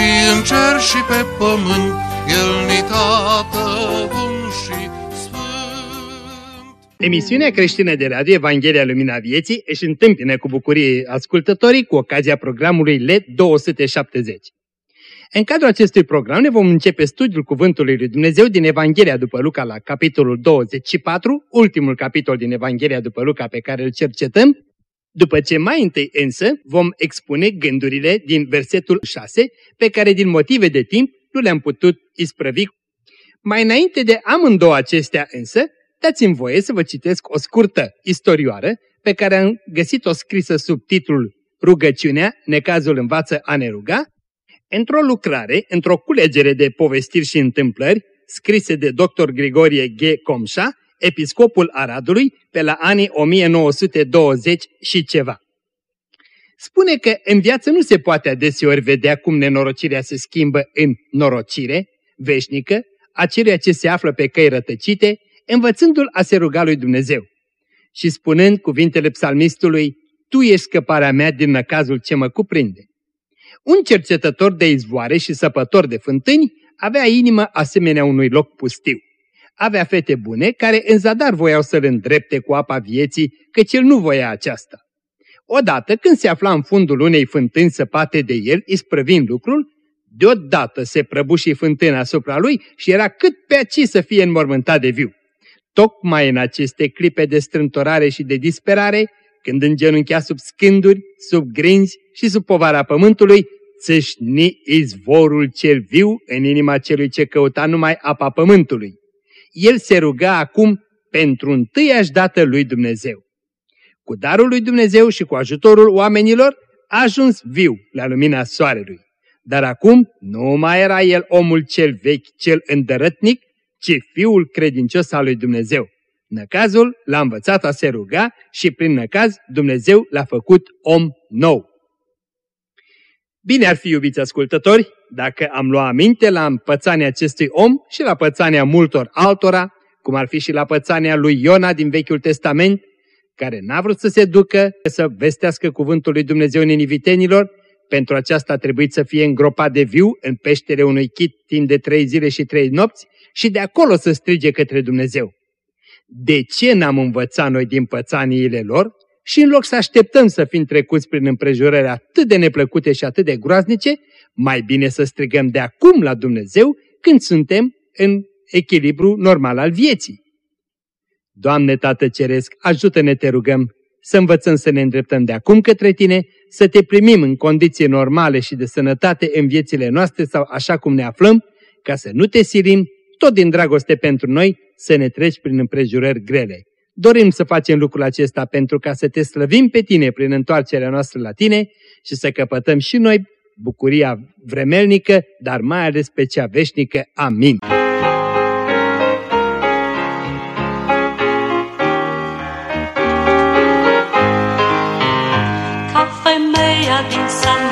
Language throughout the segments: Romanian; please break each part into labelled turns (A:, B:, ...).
A: și în cer și pe pământ, El ni tată bun și sfânt.
B: Emisiunea creștină de radio Evanghelia Lumina Vieții își întâmpină cu bucurie ascultătorii cu ocazia programului LED 270. În cadrul acestui program ne vom începe studiul Cuvântului Lui Dumnezeu din Evanghelia după Luca la capitolul 24, ultimul capitol din Evanghelia după Luca pe care îl cercetăm, după ce mai întâi însă vom expune gândurile din versetul 6, pe care din motive de timp nu le-am putut isprăvi. Mai înainte de amândouă acestea însă, dați-mi voie să vă citesc o scurtă istorioară pe care am găsit-o scrisă sub titlul Rugăciunea, necazul învață a ne ruga, într-o lucrare, într-o culegere de povestiri și întâmplări, scrise de dr. Grigorie G. Comșa, episcopul Aradului, pe la anii 1920 și ceva. Spune că în viață nu se poate adeseori vedea cum nenorocirea se schimbă în norocire, veșnică, a ceea ce se află pe căi rătăcite, învățându-l a se ruga lui Dumnezeu. Și spunând cuvintele psalmistului, Tu ești scăparea mea din năcazul ce mă cuprinde. Un cercetător de izvoare și săpător de fântâni avea inimă asemenea unui loc pustiu. Avea fete bune care în zadar voiau să-l îndrepte cu apa vieții, căci el nu voia aceasta. Odată, când se afla în fundul unei fântâni săpate de el, isprăvind lucrul, deodată se prăbuși fântâna asupra lui și era cât pe aci să fie înmormântat de viu. Tocmai în aceste clipe de strântorare și de disperare, când îngenunchea sub scânduri, sub grinzi și sub povara pământului, țâșni izvorul cel viu în inima celui ce căuta numai apa pământului. El se ruga acum pentru întâiași dată lui Dumnezeu. Cu darul lui Dumnezeu și cu ajutorul oamenilor a ajuns viu la lumina soarelui. Dar acum nu mai era el omul cel vechi, cel îndărătnic, ci fiul credincios al lui Dumnezeu. Năcazul l-a învățat a se ruga și prin năcaz Dumnezeu l-a făcut om nou. Bine ar fi, iubiți ascultători, dacă am luat aminte la pățania acestui om și la pățania multor altora, cum ar fi și la pățania lui Iona din Vechiul Testament, care n-a vrut să se ducă să vestească cuvântul lui Dumnezeu ninivitenilor, pentru aceasta a trebuit să fie îngropat de viu în peștele unui chit timp de trei zile și trei nopți și de acolo să strige către Dumnezeu. De ce n-am învățat noi din pățaniile lor și în loc să așteptăm să fim trecuți prin împrejurări atât de neplăcute și atât de groaznice, mai bine să strigăm de acum la Dumnezeu când suntem în echilibru normal al vieții. Doamne Tată Ceresc, ajută-ne, te rugăm, să învățăm să ne îndreptăm de acum către Tine, să Te primim în condiții normale și de sănătate în viețile noastre sau așa cum ne aflăm, ca să nu Te silim, tot din dragoste pentru noi, să ne treci prin împrejurări grele. Dorim să facem lucrul acesta pentru ca să Te slăvim pe Tine prin întoarcerea noastră la Tine și să căpătăm și noi bucuria vremelnică, dar mai ales pe cea veșnică. Amin.
C: Ca femeia din Samar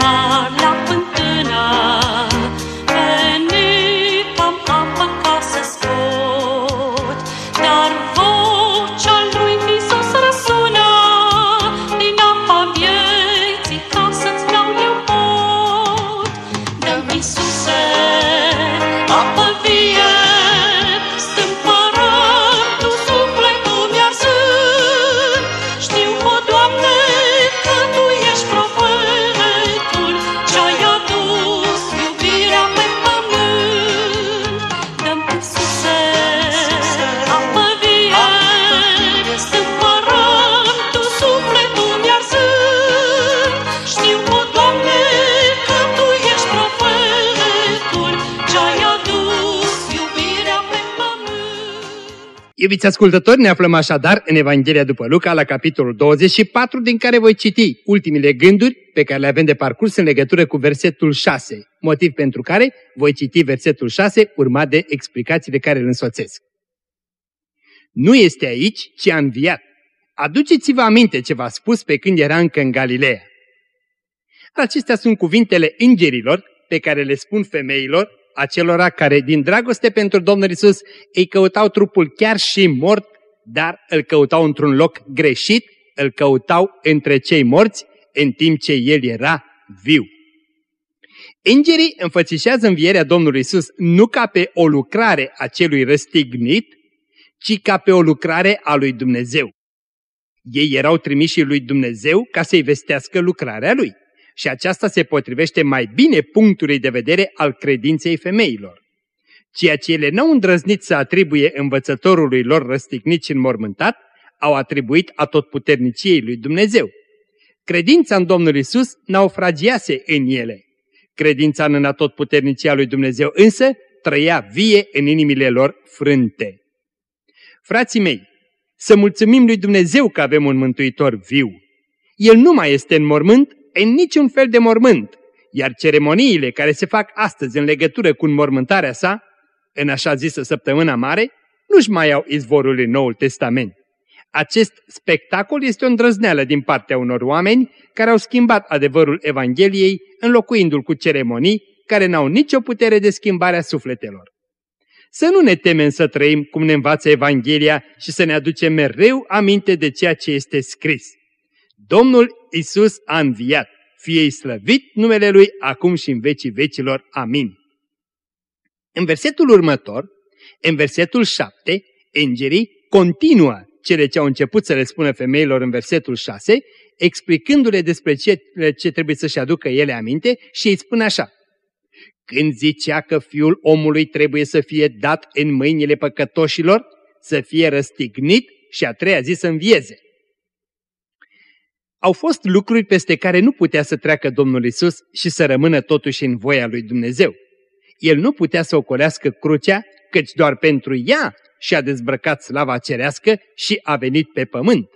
B: Iubiți ascultători, ne aflăm așadar în Evanghelia după Luca, la capitolul 24, din care voi citi ultimile gânduri pe care le avem de parcurs în legătură cu versetul 6, motiv pentru care voi citi versetul 6 urmat de explicațiile care îl însoțesc. Nu este aici, ci a înviat. Aduceți-vă aminte ce v-a spus pe când era încă în Galileea. Acestea sunt cuvintele îngerilor pe care le spun femeilor acelora care din dragoste pentru Domnul Isus îi căutau trupul chiar și mort, dar îl căutau într-un loc greșit, îl căutau între cei morți, în timp ce el era viu. Îngerii înfățișează învierea Domnului Isus nu ca pe o lucrare a celui răstignit, ci ca pe o lucrare a lui Dumnezeu. Ei erau trimiși lui Dumnezeu ca să-i vestească lucrarea lui și aceasta se potrivește mai bine punctului de vedere al credinței femeilor. Ceea ce ele n-au îndrăznit să atribuie învățătorului lor răstignit și înmormântat, au atribuit atotputerniciei lui Dumnezeu. Credința în Domnul Isus naufragiase în ele. Credința în atotputernicia lui Dumnezeu însă trăia vie în inimile lor frânte. Frații mei, să mulțumim lui Dumnezeu că avem un Mântuitor viu. El nu mai este în mormânt, în niciun fel de mormânt, iar ceremoniile care se fac astăzi în legătură cu înmormântarea sa, în așa zisă săptămâna mare, nu-și mai au izvorul în Noul Testament. Acest spectacol este o îndrăzneală din partea unor oameni care au schimbat adevărul Evangheliei, înlocuindu-l cu ceremonii care n-au nicio putere de schimbare a sufletelor. Să nu ne temem să trăim cum ne învață Evanghelia și să ne aducem mereu aminte de ceea ce este scris. Domnul Isus a înviat, fie slăvit numele Lui acum și în vecii vecilor. Amin. În versetul următor, în versetul 7, îngerii continuă cele ce au început să le spună femeilor în versetul 6, explicându-le despre ce, ce trebuie să-și aducă ele aminte și îi spun așa. Când zicea că fiul omului trebuie să fie dat în mâinile păcătoșilor, să fie răstignit și a treia zi să învieze. Au fost lucruri peste care nu putea să treacă Domnul Isus și să rămână totuși în voia lui Dumnezeu. El nu putea să ocolească crucea, căci doar pentru ea și-a dezbrăcat slava cerească și a venit pe pământ.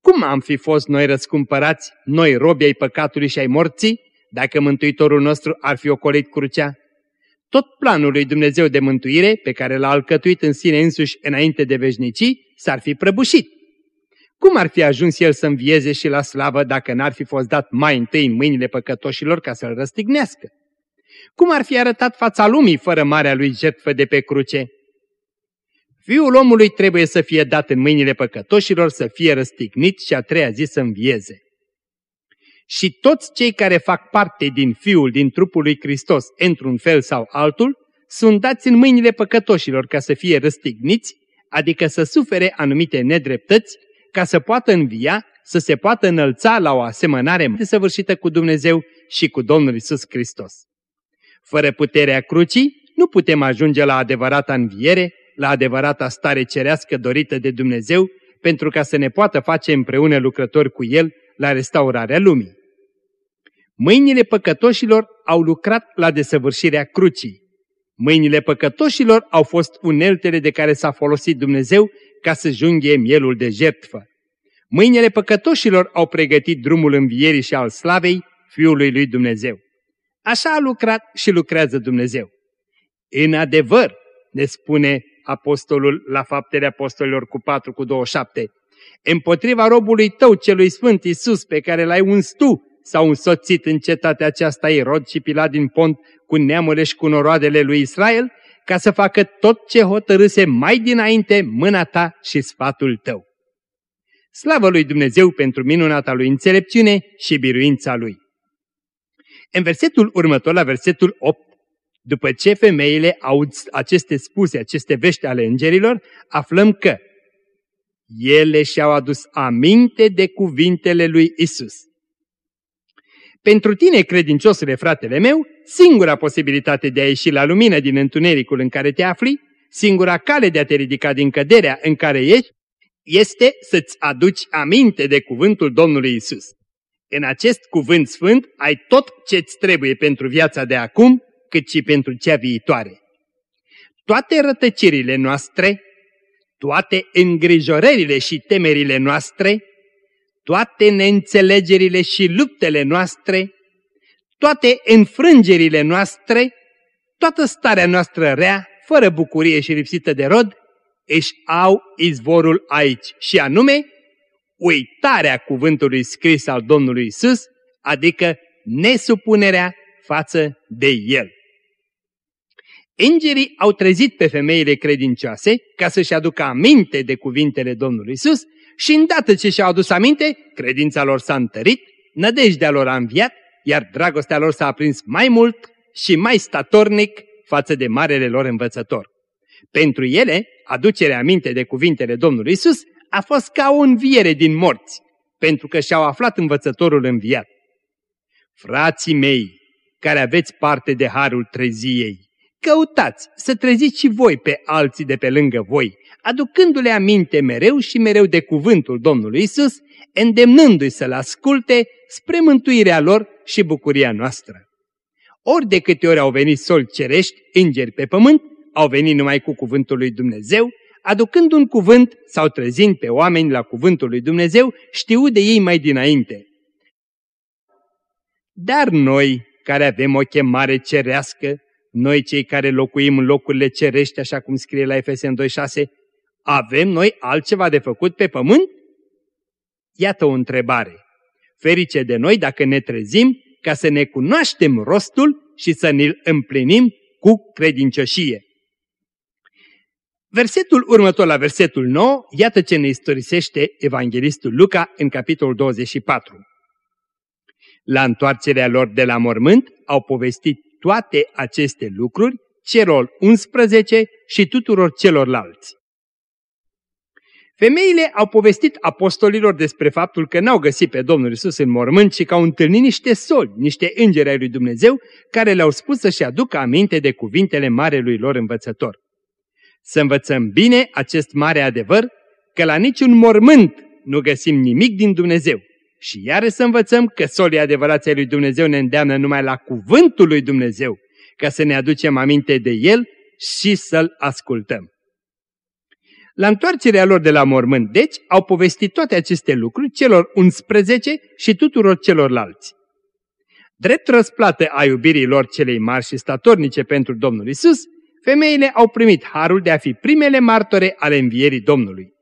B: Cum am fi fost noi răscumpărați, noi robi ai păcatului și ai morții, dacă Mântuitorul nostru ar fi ocolit crucea? Tot planul lui Dumnezeu de mântuire, pe care l-a alcătuit în sine însuși înainte de veșnicii, s-ar fi prăbușit. Cum ar fi ajuns el să învieze și la slavă dacă n-ar fi fost dat mai întâi în mâinile păcătoșilor ca să-l răstignească? Cum ar fi arătat fața lumii fără marea lui jertfă de pe cruce? Fiul omului trebuie să fie dat în mâinile păcătoșilor, să fie răstignit și a treia zi să învieze. Și toți cei care fac parte din Fiul, din trupul lui Hristos, într-un fel sau altul, sunt dați în mâinile păcătoșilor ca să fie răstigniți, adică să sufere anumite nedreptăți, ca să poată învia, să se poată înălța la o asemănare desăvârșită cu Dumnezeu și cu Domnul Isus Hristos. Fără puterea crucii, nu putem ajunge la adevărata înviere, la adevărata stare cerească dorită de Dumnezeu, pentru ca să ne poată face împreună lucrători cu El la restaurarea lumii. Mâinile păcătoșilor au lucrat la desăvârșirea crucii. Mâinile păcătoșilor au fost uneltele de care s-a folosit Dumnezeu ca să junghe mielul de jertfă. Mâinile păcătoșilor au pregătit drumul învierii și al slavei Fiului lui Dumnezeu. Așa a lucrat și lucrează Dumnezeu. În adevăr, ne spune apostolul la faptele apostolilor cu 4 cu 27, împotriva robului tău celui sfânt Iisus pe care l-ai uns tu, s-au însoțit în cetatea aceasta Irod și Pilat din Pont cu neamurile și cu noroadele lui Israel, ca să facă tot ce hotărâse mai dinainte mâna ta și sfatul tău. Slavă lui Dumnezeu pentru minunata lui înțelepciune și biruința lui. În versetul următor, la versetul 8, după ce femeile aud aceste spuse, aceste vești ale îngerilor, aflăm că ele și-au adus aminte de cuvintele lui Isus. Pentru tine, credinciosule fratele meu, singura posibilitate de a ieși la lumină din întunericul în care te afli, singura cale de a te ridica din căderea în care ești, este să-ți aduci aminte de cuvântul Domnului Isus. În acest cuvânt sfânt ai tot ce-ți trebuie pentru viața de acum, cât și pentru cea viitoare. Toate rătăcirile noastre, toate îngrijorările și temerile noastre, toate neînțelegerile și luptele noastre, toate înfrângerile noastre, toată starea noastră rea, fără bucurie și lipsită de rod, își au izvorul aici, și anume uitarea cuvântului scris al Domnului Isus, adică nesupunerea față de El. Îngerii au trezit pe femeile credincioase ca să-și aducă aminte de cuvintele Domnului Isus și îndată ce și-au adus aminte, credința lor s-a întărit, nădejdea lor a înviat, iar dragostea lor s-a aprins mai mult și mai statornic față de marele lor învățător. Pentru ele, aducerea aminte de cuvintele Domnului Isus a fost ca o înviere din morți, pentru că și-au aflat învățătorul înviat. Frații mei, care aveți parte de harul treziei, căutați să treziți și voi pe alții de pe lângă voi, aducându-le aminte mereu și mereu de cuvântul Domnului Isus, îndemnându-i să-L asculte spre mântuirea lor și bucuria noastră. Ori de câte ori au venit soli cerești, îngeri pe pământ, au venit numai cu cuvântul lui Dumnezeu, aducând un cuvânt sau trezind pe oameni la cuvântul lui Dumnezeu, știu de ei mai dinainte. Dar noi, care avem o chemare cerească, noi cei care locuim în locurile cerești, așa cum scrie la Efesen 2.6, avem noi altceva de făcut pe pământ? Iată o întrebare. Ferice de noi dacă ne trezim ca să ne cunoaștem rostul și să ne-l împlinim cu credincioșie. Versetul următor la versetul 9, iată ce ne istorisește evanghelistul Luca în capitolul 24. La întoarcerea lor de la mormânt au povestit toate aceste lucruri celor 11 și tuturor celorlalți. Femeile au povestit apostolilor despre faptul că n-au găsit pe Domnul Isus în mormânt, ci că au întâlnit niște soli, niște îngeri ai lui Dumnezeu, care le-au spus să-și aducă aminte de cuvintele marelui lor învățător. Să învățăm bine acest mare adevăr, că la niciun mormânt nu găsim nimic din Dumnezeu. Și iară să învățăm că solii adevărații lui Dumnezeu ne îndeamnă numai la cuvântul lui Dumnezeu, ca să ne aducem aminte de El și să-L ascultăm. La întoarcerea lor de la mormânt, deci, au povestit toate aceste lucruri celor 11 și tuturor celorlalți. Drept răsplată a iubirii lor celei mari și statornice pentru Domnul Isus, femeile au primit harul de a fi primele martore ale învierii Domnului.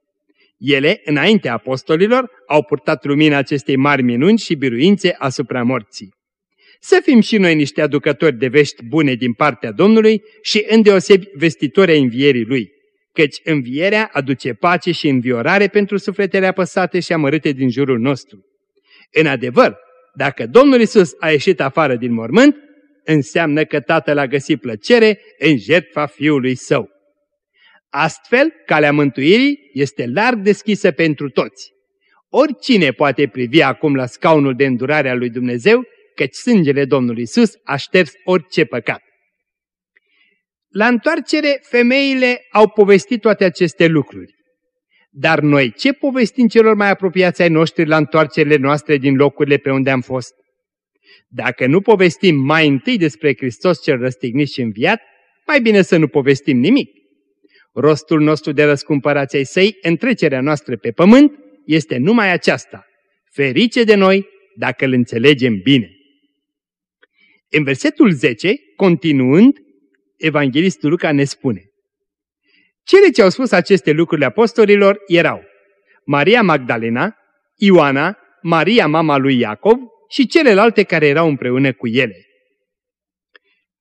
B: Ele, înaintea apostolilor, au purtat lumina acestei mari minuni și biruințe asupra morții. Să fim și noi niște aducători de vești bune din partea Domnului și îndeosebi vestitori ai învierii Lui, căci învierea aduce pace și înviorare pentru sufletele apăsate și amărâte din jurul nostru. În adevăr, dacă Domnul Isus a ieșit afară din mormânt, înseamnă că Tatăl a găsit plăcere în jertfa Fiului Său. Astfel, calea mântuirii este larg deschisă pentru toți. Oricine poate privi acum la scaunul de îndurare al lui Dumnezeu, căci sângele Domnului Isus a șters orice păcat. La întoarcere, femeile au povestit toate aceste lucruri. Dar noi ce povestim celor mai apropiați ai noștri la întoarcerile noastre din locurile pe unde am fost? Dacă nu povestim mai întâi despre Hristos cel răstignit și înviat, mai bine să nu povestim nimic. Rostul nostru de răscumpărați ai săi, întrecerea noastră pe pământ, este numai aceasta. Ferice de noi dacă îl înțelegem bine. În versetul 10, continuând, Evanghelistul Luca ne spune Cele ce au spus aceste lucruri apostolilor erau Maria Magdalena, Ioana, Maria mama lui Iacov și celelalte care erau împreună cu ele.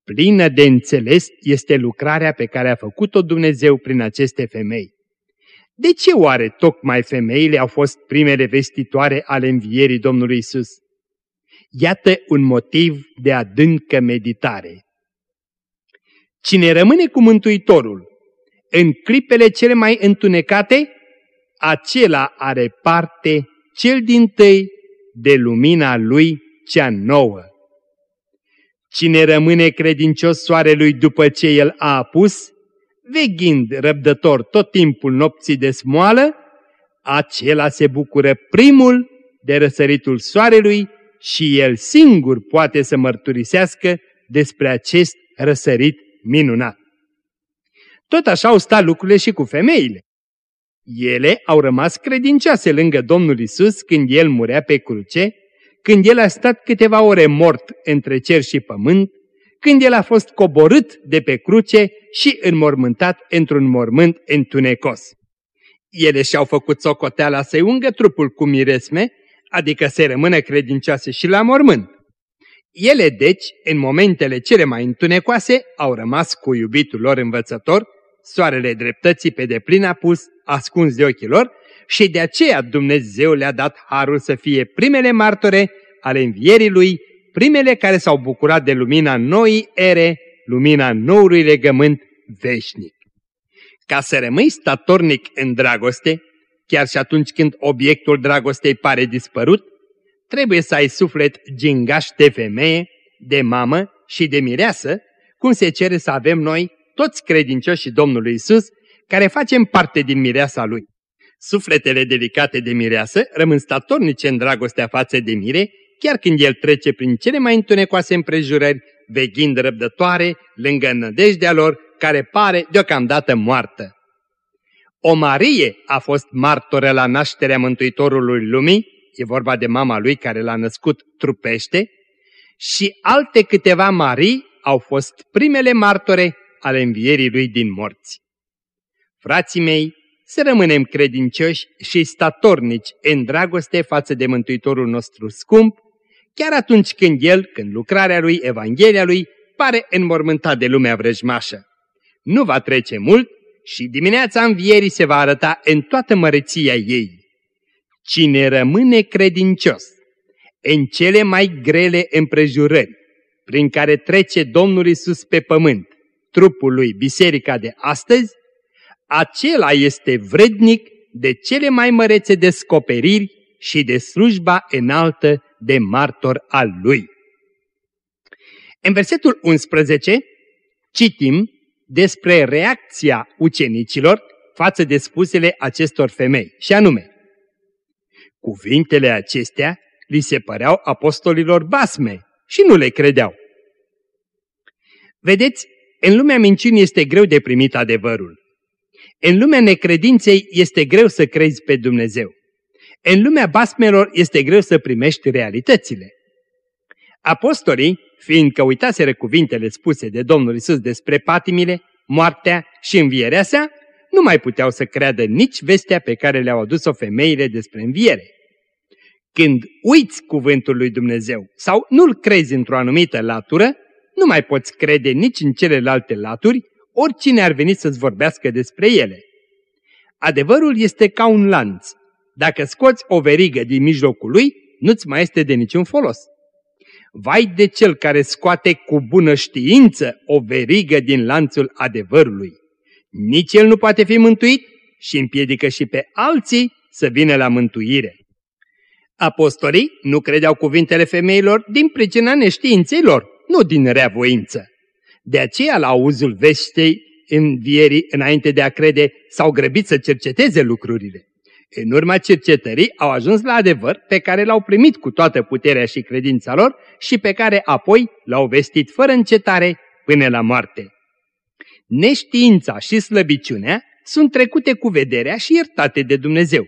B: Plină de înțeles este lucrarea pe care a făcut-o Dumnezeu prin aceste femei. De ce oare tocmai femeile au fost primele vestitoare ale învierii Domnului Isus? Iată un motiv de adâncă meditare. Cine rămâne cu Mântuitorul în clipele cele mai întunecate, acela are parte cel din tâi de lumina lui cea nouă. Cine rămâne credincios soarelui după ce el a apus, veghind răbdător tot timpul nopții de smoală, acela se bucură primul de răsăritul soarelui și el singur poate să mărturisească despre acest răsărit minunat. Tot așa au stat lucrurile și cu femeile. Ele au rămas credincioase lângă Domnul Isus când El murea pe cruce, când El a stat câteva ore mort între cer și pământ, când El a fost coborât de pe cruce și înmormântat într-un mormânt întunecos. Ele și-au făcut socoteala să-i ungă trupul cu miresme, adică să rămână credincioase și la mormânt. Ele, deci, în momentele cele mai întunecoase, au rămas cu iubitul lor învățător, soarele dreptății pe deplin apus, ascuns de ochii lor, și de aceea Dumnezeu le-a dat harul să fie primele martore ale învierii Lui, primele care s-au bucurat de lumina noii ere, lumina noului legământ veșnic. Ca să rămâi statornic în dragoste, chiar și atunci când obiectul dragostei pare dispărut, trebuie să ai suflet gingaș de femeie, de mamă și de mireasă, cum se cere să avem noi, toți credincioșii Domnului Isus, care facem parte din mireasa Lui. Sufletele delicate de mireasă rămân statornice în dragostea față de mire, chiar când el trece prin cele mai întunecoase împrejurări, veghind răbdătoare lângă nădejdea lor, care pare deocamdată moartă. O Marie a fost martoră la nașterea Mântuitorului Lumii, e vorba de mama lui care l-a născut trupește, și alte câteva Marii au fost primele martore ale învierii lui din morți. Frații mei, să rămânem credincioși și statornici în dragoste față de Mântuitorul nostru scump, chiar atunci când El, când lucrarea Lui, Evanghelia Lui, pare înmormântat de lumea vrăjmașă. Nu va trece mult și dimineața învierii se va arăta în toată măreția ei. Cine rămâne credincios în cele mai grele împrejurări prin care trece Domnul Isus pe pământ, trupul lui biserica de astăzi, acela este vrednic de cele mai mărețe descoperiri și de slujba înaltă de martor al lui. În versetul 11 citim despre reacția ucenicilor față de spusele acestor femei, și anume, Cuvintele acestea li se păreau apostolilor basme și nu le credeau. Vedeți, în lumea minciunii este greu de primit adevărul. În lumea necredinței este greu să crezi pe Dumnezeu. În lumea basmelor este greu să primești realitățile. Apostolii, fiindcă uitaseră cuvintele spuse de Domnul Isus despre patimile, moartea și învierea sa, nu mai puteau să creadă nici vestea pe care le-au adus-o femeile despre înviere. Când uiți cuvântul lui Dumnezeu sau nu-l crezi într-o anumită latură, nu mai poți crede nici în celelalte laturi, oricine ar veni să-ți vorbească despre ele. Adevărul este ca un lanț. Dacă scoți o verigă din mijlocul lui, nu-ți mai este de niciun folos. Vai de cel care scoate cu bună știință o verigă din lanțul adevărului. Nici el nu poate fi mântuit și împiedică și pe alții să vină la mântuire. Apostolii nu credeau cuvintele femeilor din pricina neștiinței lor, nu din reavoință. De aceea, la auzul veștei învierii, înainte de a crede, s-au grăbit să cerceteze lucrurile. În urma cercetării au ajuns la adevăr pe care l-au primit cu toată puterea și credința lor și pe care apoi l-au vestit fără încetare până la moarte. Neștiința și slăbiciunea sunt trecute cu vederea și iertate de Dumnezeu.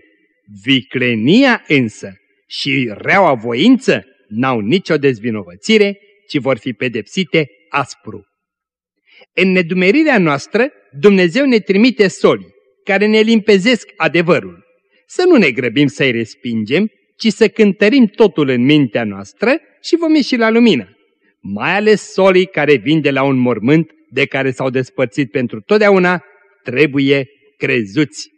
B: Viclenia însă și reaua voință n-au nicio dezvinovățire, ci vor fi pedepsite aspru. În nedumerirea noastră, Dumnezeu ne trimite soli, care ne limpezesc adevărul. Să nu ne grăbim să-i respingem, ci să cântărim totul în mintea noastră și vom ieși la lumină. Mai ales solii care vin de la un mormânt de care s-au despărțit pentru totdeauna, trebuie crezuți.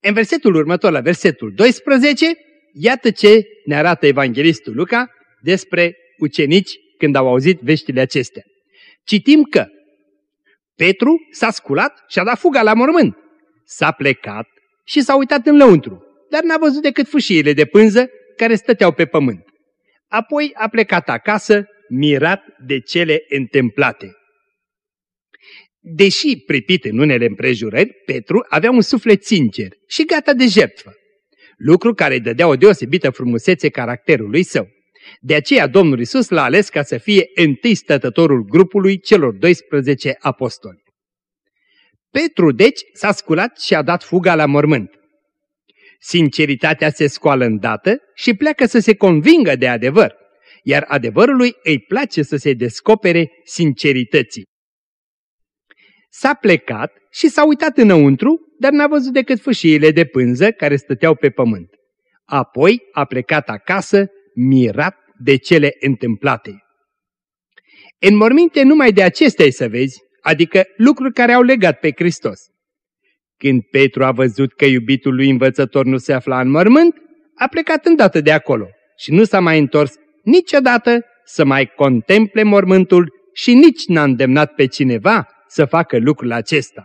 B: În versetul următor, la versetul 12, iată ce ne arată evanghelistul Luca despre ucenici când au auzit veștile acestea. Citim că Petru s-a sculat și a dat fuga la mormânt. S-a plecat și s-a uitat în lăuntru, dar n-a văzut decât fâșiile de pânză care stăteau pe pământ. Apoi a plecat acasă, mirat de cele întâmplate. Deși pripit în unele împrejurări, Petru avea un suflet sincer și gata de jertfă, lucru care îi dădea o deosebită frumusețe caracterului său. De aceea Domnul Isus l-a ales ca să fie întâi stătătorul grupului celor 12 apostoli. Petru, deci, s-a sculat și a dat fuga la mormânt. Sinceritatea se scoală îndată și pleacă să se convingă de adevăr, iar adevărului îi place să se descopere sincerității. S-a plecat și s-a uitat înăuntru, dar n-a văzut decât fâșiile de pânză care stăteau pe pământ. Apoi a plecat acasă, mirat de cele întâmplate. În morminte numai de acestea să vezi, adică lucruri care au legat pe Hristos. Când Petru a văzut că iubitul lui învățător nu se afla în mormânt, a plecat îndată de acolo și nu s-a mai întors niciodată să mai contemple mormântul și nici n-a îndemnat pe cineva să facă lucrul acesta.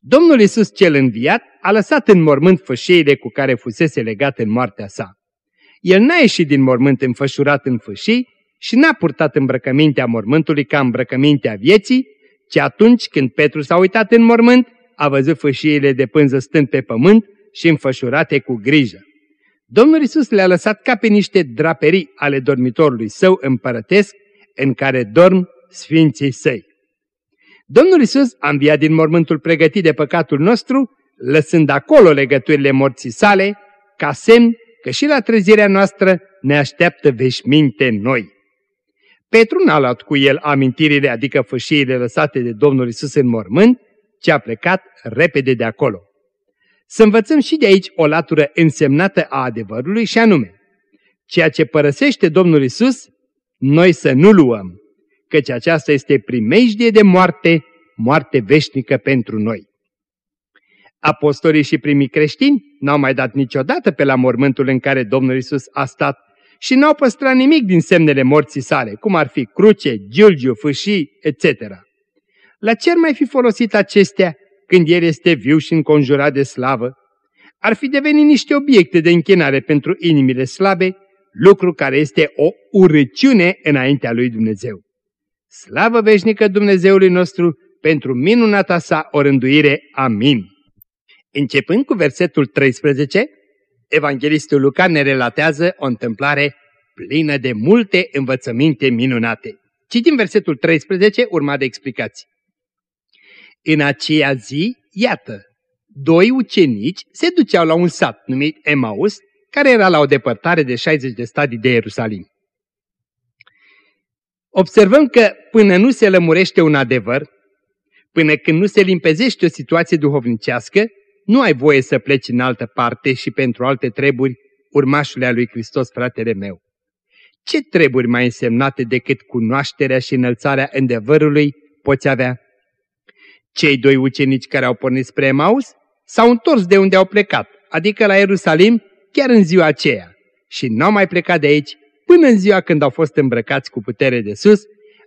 B: Domnul Isus cel înviat a lăsat în mormânt fășiile cu care fusese legat în moartea sa. El n-a ieșit din mormânt înfășurat în fășii și n-a purtat îmbrăcămintea mormântului ca îmbrăcămintea vieții, ci atunci când Petru s-a uitat în mormânt, a văzut fășiile de pânză stând pe pământ și înfășurate cu grijă. Domnul Isus le-a lăsat ca pe niște draperii ale dormitorului său împărătesc în care dorm sfinții săi. Domnul Isus a înviat din mormântul pregătit de păcatul nostru, lăsând acolo legăturile morții sale, ca semn că și la trezirea noastră ne așteaptă veșminte noi. Petru n-a luat cu el amintirile, adică fâșiile lăsate de Domnul Isus în mormânt, ci a plecat repede de acolo. Să învățăm și de aici o latură însemnată a adevărului și anume, ceea ce părăsește Domnul Isus, noi să nu luăm, căci aceasta este primejdie de moarte, moarte veșnică pentru noi. Apostolii și primii creștini n-au mai dat niciodată pe la mormântul în care Domnul Isus a stat și n-au păstrat nimic din semnele morții sale, cum ar fi cruce, giulgiu, fâșii, etc. La ce ar mai fi folosit acestea când El este viu și înconjurat de slavă? Ar fi devenit niște obiecte de închinare pentru inimile slabe, lucru care este o urăciune înaintea lui Dumnezeu. Slavă veșnică Dumnezeului nostru pentru minunata sa orânduire. Amin. Începând cu versetul 13, Evanghelistul Luca ne relatează o întâmplare plină de multe învățăminte minunate. Citim versetul 13, urmat de explicații. În aceea zi, iată, doi ucenici se duceau la un sat numit Emaus, care era la o depărtare de 60 de stadii de Ierusalim. Observăm că până nu se lămurește un adevăr, până când nu se limpezește o situație duhovnicească, nu ai voie să pleci în altă parte și pentru alte treburi, urmașule a lui Hristos, fratele meu. Ce treburi mai însemnate decât cunoașterea și înălțarea îndevărului poți avea? Cei doi ucenici care au pornit spre Emaus s-au întors de unde au plecat, adică la Ierusalim, chiar în ziua aceea, și n-au mai plecat de aici până în ziua când au fost îmbrăcați cu putere de sus,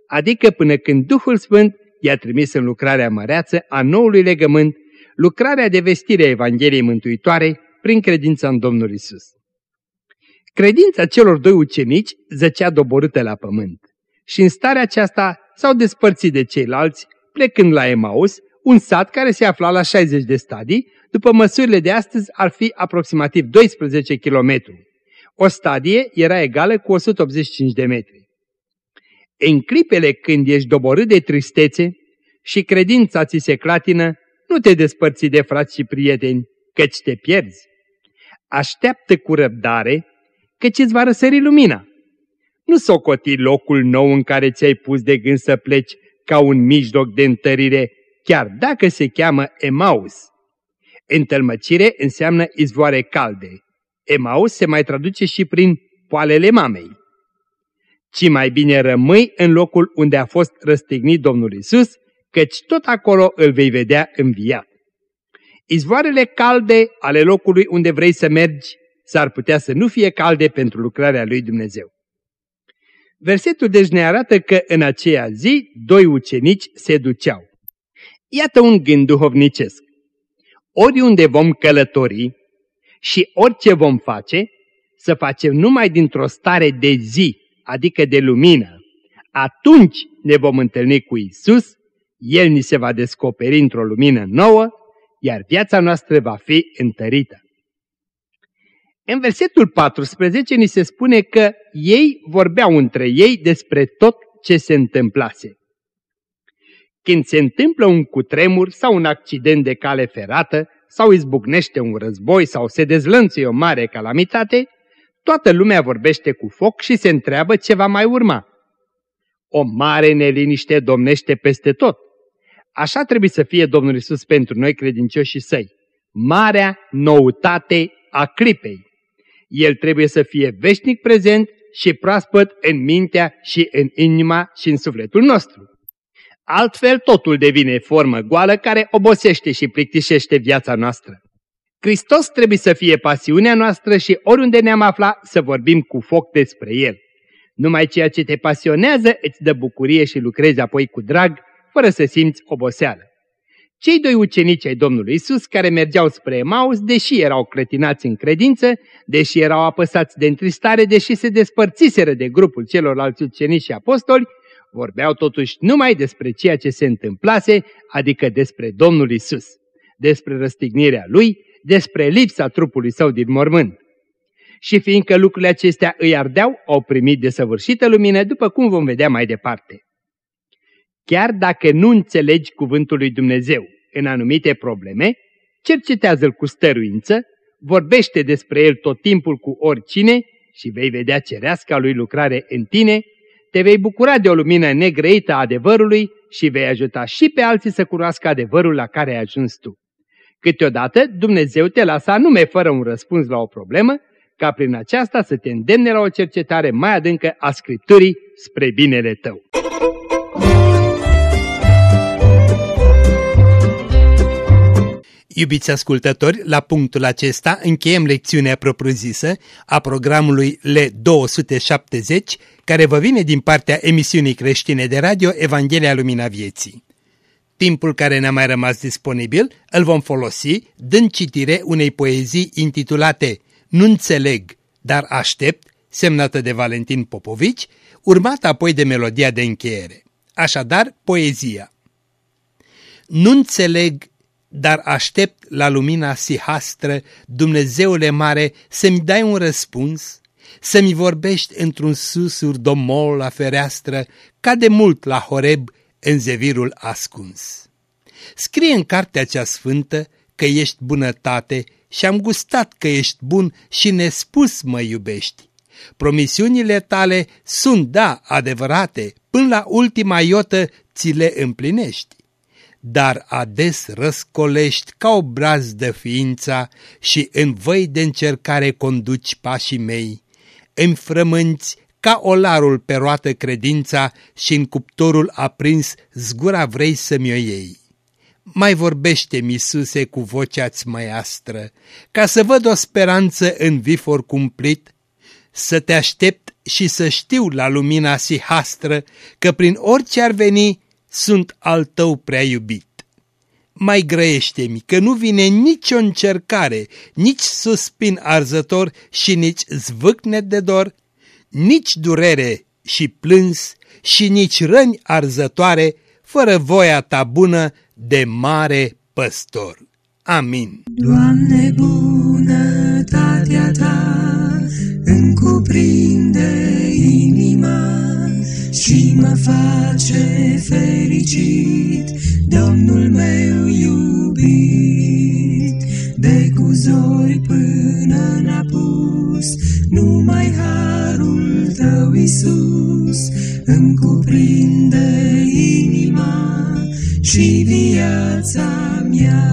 B: adică până când Duhul Sfânt i-a trimis în lucrarea măreață a noului legământ, lucrarea de vestire a Evangheliei Mântuitoare prin credința în Domnul Isus. Credința celor doi ucenici zăcea doborâtă la pământ și în starea aceasta s-au despărțit de ceilalți, plecând la Emaus, un sat care se afla la 60 de stadii, după măsurile de astăzi ar fi aproximativ 12 kilometri. O stadie era egală cu 185 de metri. În clipele când ești doborât de tristețe și credința ți se clatină, nu te despărți de frați și prieteni, căci te pierzi. Așteaptă cu răbdare, căci îți va răsări lumina. Nu socoti locul nou în care ți-ai pus de gând să pleci ca un mijloc de întărire, chiar dacă se cheamă Emaus. Întâlmăcire înseamnă izvoare calde. Emaus se mai traduce și prin poalele mamei. Ci mai bine rămâi în locul unde a fost răstignit Domnul Isus, căci tot acolo îl vei vedea înviat. Izvoarele calde ale locului unde vrei să mergi s-ar putea să nu fie calde pentru lucrarea lui Dumnezeu. Versetul deci ne arată că în aceea zi doi ucenici se duceau. Iată un gând duhovnicesc. Oriunde vom călători și orice vom face, să facem numai dintr-o stare de zi, adică de lumină. Atunci ne vom întâlni cu Isus, El ni se va descoperi într-o lumină nouă, iar viața noastră va fi întărită. În versetul 14 ni se spune că ei vorbeau între ei despre tot ce se întâmplase. Când se întâmplă un cutremur sau un accident de cale ferată, sau izbucnește un război sau se dezlănțuie o mare calamitate, toată lumea vorbește cu foc și se întreabă ce va mai urma. O mare neliniște domnește peste tot. Așa trebuie să fie Domnul Isus pentru noi credincioșii săi. Marea noutate a clipei. El trebuie să fie veșnic prezent și proaspăt în mintea și în inima și în sufletul nostru. Altfel totul devine formă goală care obosește și plictisește viața noastră. Hristos trebuie să fie pasiunea noastră și oriunde ne-am afla să vorbim cu foc despre El. Numai ceea ce te pasionează îți dă bucurie și lucrezi apoi cu drag, fără să simți oboseală. Cei doi ucenici ai Domnului Isus care mergeau spre Emaus, deși erau cretinați în credință, deși erau apăsați de întristare, deși se despărțiseră de grupul celorlalți ucenici și apostoli, vorbeau totuși numai despre ceea ce se întâmplase, adică despre Domnul Isus, despre răstignirea Lui, despre lipsa trupului său din mormânt. Și fiindcă lucrurile acestea îi ardeau, au primit de săvârșită lumină, după cum vom vedea mai departe. Chiar dacă nu înțelegi cuvântul lui Dumnezeu în anumite probleme, cercetează-l cu stăruință, vorbește despre el tot timpul cu oricine și vei vedea cereasca lui lucrare în tine, te vei bucura de o lumină negrăită a adevărului și vei ajuta și pe alții să cunoască adevărul la care ai ajuns tu. Câteodată Dumnezeu te lasă anume fără un răspuns la o problemă, ca prin aceasta să te îndemne la o cercetare mai adâncă a Scripturii spre binele tău.
D: Iubiți ascultători, la punctul acesta încheiem lecțiunea propriu-zisă a programului L270, care vă vine din partea emisiunii creștine de radio Evanghelia Lumina Vieții. Timpul care ne-a mai rămas disponibil îl vom folosi dând citire unei poezii intitulate Nu înțeleg, dar aștept, semnată de Valentin Popovici, urmată apoi de melodia de încheiere. Așadar, poezia. Nu înțeleg dar aștept la lumina sihastră, Dumnezeule mare, să-mi dai un răspuns, să-mi vorbești într-un susur domol la fereastră, ca de mult la Horeb în zevirul ascuns. Scrie în cartea cea sfântă că ești bunătate și am gustat că ești bun și nespus mă iubești. Promisiunile tale sunt, da, adevărate, până la ultima iotă ți le împlinești dar ades răscolești ca o brazdă ființa și în văi de încercare conduci pașii mei. Îmi frămânți ca olarul pe roată credința și în cuptorul aprins zgura vrei să-mi o iei. Mai vorbește, Misuse, cu vocea-ți măiastră, ca să văd o speranță în vifor cumplit, să te aștept și să știu la lumina sihastră că prin orice ar veni sunt al tău prea iubit. Mai grăiește-mi că nu vine nicio încercare, nici suspin arzător și nici zvâcnet de dor, nici durere și plâns și nici răni arzătoare, fără voia ta bună de mare păstor. Amin.
E: Doamne, bunătatea ta îmi cuprinde inima și mă face fericit, Domnul meu iubit. De cu zori până n-apus, numai harul tău, Iisus, îmi cuprinde inima și viața mea.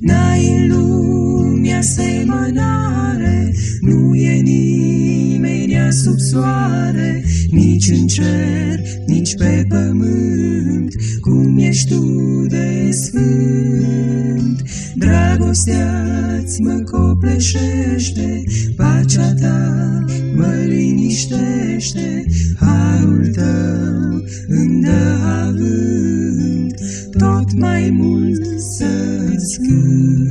E: N-ai în lume asemănare, nu e nimeni sub soare, nici în cer, nici pe pământ, cum ești tu de sfânt. Dragostea-ți mă copleșește, pacea ta mă liniștește, harul tău îmi dă avânt, tot mai mult să-ți cânt.